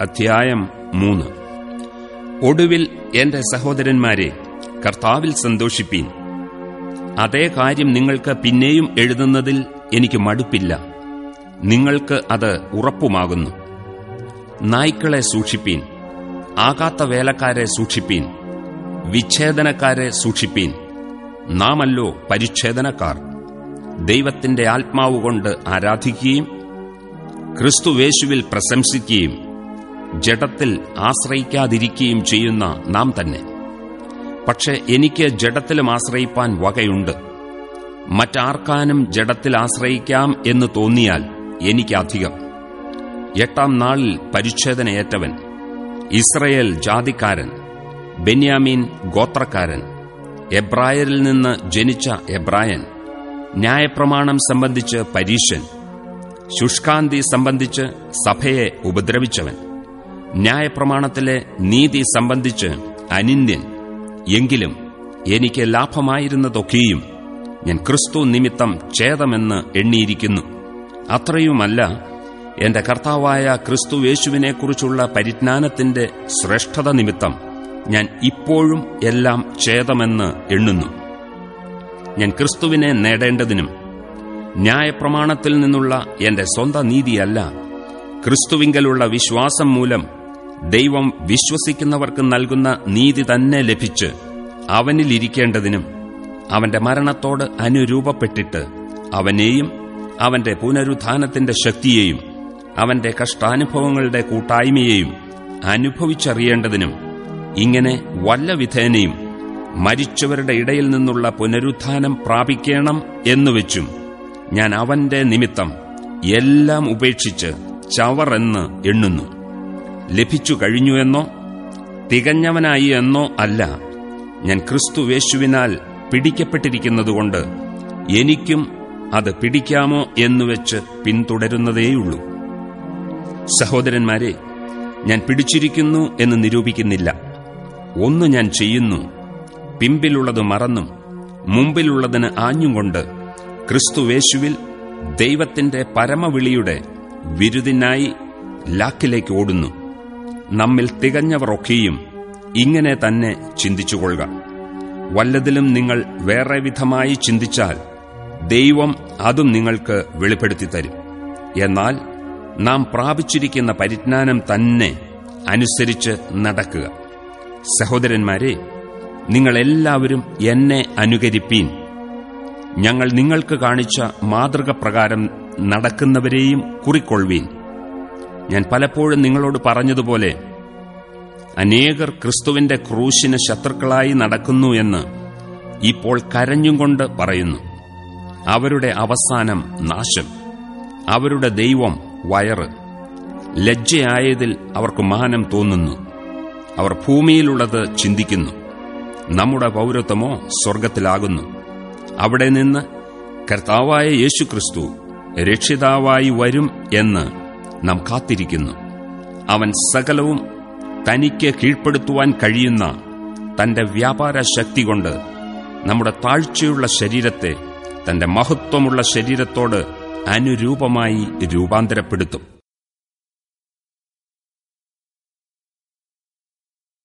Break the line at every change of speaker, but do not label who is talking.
അധ്യായം മൂന്ന്. ഒടുവിൽ എന്റെ സഹോദരന്മാരെ കർത്താവിൽ സന്തോഷിപ്പീൻ. അതേ കാര്യം നിങ്ങൾക്ക് പിന്നെയും എഴുതുന്നതിൽ എനിക്ക് മടുപ്പില്ല. നിങ്ങൾക്ക് അത് ഉറപ്പുമാകുന്നു. നായ്ക്കളെ സൂക്ഷിപ്പീൻ ആകാത്ത വേലക്കാരെ സൂക്ഷിപ്പീൻ വിച്ഛേദനക്കാരെ സൂക്ഷിപ്പീൻ. നാമല്ലോ പരിച്ഛേദനക്കാർ. ദൈവത്തിന്റെ ആത്മാവുകൊണ്ട് ആരാധിക്കുകയും ക്രിസ്തുവേശുവിൽ പ്രശംസിക്കുകയും ജഡത്തിൽ ആശ്രയിക്കാതിരിക്കുകയും ചെയ്യുന്ന നാം തന്നെ. പക്ഷെ എനിക്ക് ജഡത്തിലും ആശ്രയിപ്പാൻ വകയുണ്ട്. മറ്റാർക്കാനും ജഡത്തിൽ ആശ്രയിക്കാം എന്ന് തോന്നിയാൽ എനിക്കധികം എട്ടാം നാളിൽ പരിച്ഛേദനയേറ്റവൻ ഇസ്രയേൽ ജാതിക്കാരൻ ബെന്യാമീൻ ഗോത്രക്കാരൻ എബ്രായരിൽ നിന്ന് ജനിച്ച എബ്രായൻ ന്യായപ്രമാണം സംബന്ധിച്ച് പരീശൻ ശുഷ്കാന്തി സംബന്ധിച്ച് സഭയെ ഉപദ്രവിച്ചവൻ. ന്യായപ്രമാണത്തിലെ നീതി സംബന്ധിച്ച് അനിന്യൻ എങ്കിലും എനിക്ക് ലാഭമായിരുന്നതൊക്കെയും ഞാൻ ക്രിസ്തു നിമിത്തം ഛേദമെന്ന് എണ്ണിയിരിക്കുന്നു. അത്രയുമല്ല എന്റെ കർത്താവായ ക്രിസ്തു യേശുവിനെക്കുറിച്ചുള്ള പരിജ്ഞാനത്തിന്റെ ശ്രേഷ്ഠത നിമിത്തം ഞാൻ ഇപ്പോഴും എല്ലാം ഛേദമെന്ന് എണ്ണുന്നു. ഞാൻ ക്രിസ്തുവിനെ നേടേണ്ടതിനും ന്യായപ്രമാണത്തിൽ നിന്നുള്ള എന്റെ സ്വന്തം നീതിയല്ല ക്രിസ്തുവിങ്കലുള്ള വിശ്വാസം മൂലം ദൈവം വിശ്വസിക്കുന്നവർക്ക് നൽകുന്ന നീതി തന്നെ ലഭിച്ച് അവനിലിരിക്കേണ്ടതിനും അവന്റെ മരണത്തോട് അനുരൂപപ്പെട്ടിട്ട് അവനെയും അവന്റെ പുനരുത്ഥാനത്തിന്റെ ശക്തിയെയും അവന്റെ കഷ്ടാനുഭവങ്ങളുടെ കൂട്ടായ്മയെയും അനുഭവിച്ചറിയേണ്ടതിനും ഇങ്ങനെ വല്ല വിധേനയും മരിച്ചവരുടെ ഇടയിൽ നിന്നുള്ള പുനരുത്ഥാനം പ്രാപിക്കണം എന്നുവെച്ചും ഞാൻ അവന്റെ നിമിത്തം എല്ലാം ഉപേക്ഷിച്ച് ചവറെന്ന് എണ്ണുന്നു. ലഭിച്ചു കഴിഞ്ഞുവെന്നോ തികഞ്ഞവനായി എന്നോ അല്ല. ഞാൻ ക്രിസ്തു ക്രിസ്തുവേശുവിനാൽ പിടിക്കപ്പെട്ടിരിക്കുന്നതുകൊണ്ട് എനിക്കും അത് പിടിക്കാമോ എന്നുവെച്ച് പിന്തുടരുന്നതേയുള്ളൂ. സഹോദരന്മാരെ ഞാൻ പിടിച്ചിരിക്കുന്നു എന്ന് നിരൂപിക്കുന്നില്ല. ഒന്ന് ഞാൻ ചെയ്യുന്നു പിമ്പിലുള്ളത് മറന്നും മുമ്പിലുള്ളതിന് ആഞ്ഞുകൊണ്ട് ക്രിസ്തുവേശുവിൽ ദൈവത്തിന്റെ പരമവിളിയുടെ വിരുദിനായി ലാക്കിലേക്ക് ഓടുന്നു. നമ്മിൽ തികഞ്ഞവർ ഒക്കെയും ഇങ്ങനെ തന്നെ ചിന്തിച്ചുകൊള്ളുക. വല്ലതിലും നിങ്ങൾ വേറെ വിധമായി ചിന്തിച്ചാൽ ദൈവം അതും നിങ്ങൾക്ക് വെളിപ്പെടുത്തി തരും. എന്നാൽ നാം പ്രാപിച്ചിരിക്കുന്ന പരിജ്ഞാനം തന്നെ അനുസരിച്ച് നടക്കുക. സഹോദരന്മാരെ നിങ്ങളെല്ലാവരും എന്നെ അനുകരിപ്പീൻ. ഞങ്ങൾ നിങ്ങൾക്ക് കാണിച്ച മാതൃക പ്രകാരം നടക്കുന്നവരെയും കുറിക്കൊള്ളുവീൻ. ഞാൻ പലപ്പോഴും നിങ്ങളോട് പറഞ്ഞതുപോലെ അനേകർ ക്രിസ്തുവിന്റെ ക്രൂശിന് ശത്രുക്കളായി നടക്കുന്നു എന്ന് ഇപ്പോൾ കരഞ്ഞുകൊണ്ട് പറയുന്നു. അവരുടെ അവസാനം നാശം. അവരുടെ ദൈവം വയറ്. ലജ്ജയായതിൽ അവർക്ക് മാനം തോന്നുന്നു. അവർ ഭൂമിയിലുള്ളത് ചിന്തിക്കുന്നു. നമ്മുടെ പൗരത്വമോ സ്വർഗത്തിലാകുന്നു അവിടെ നിന്ന് കർത്താവായ യേശുക്രിസ്തു രക്ഷിതാവായി വരും എന്ന് നാം കാത്തിരിക്കുന്നു. അവൻ സകലവും തനിക്ക് കീഴ്പ്പെടുത്തുവാൻ കഴിയുന്ന തന്റെ വ്യാപാര ശക്തി കൊണ്ട് നമ്മുടെ താഴ്ചയുള്ള ശരീരത്തെ തന്റെ മഹത്വമുള്ള ശരീരത്തോട് അനുരൂപമായി രൂപാന്തരപ്പെടുത്തും.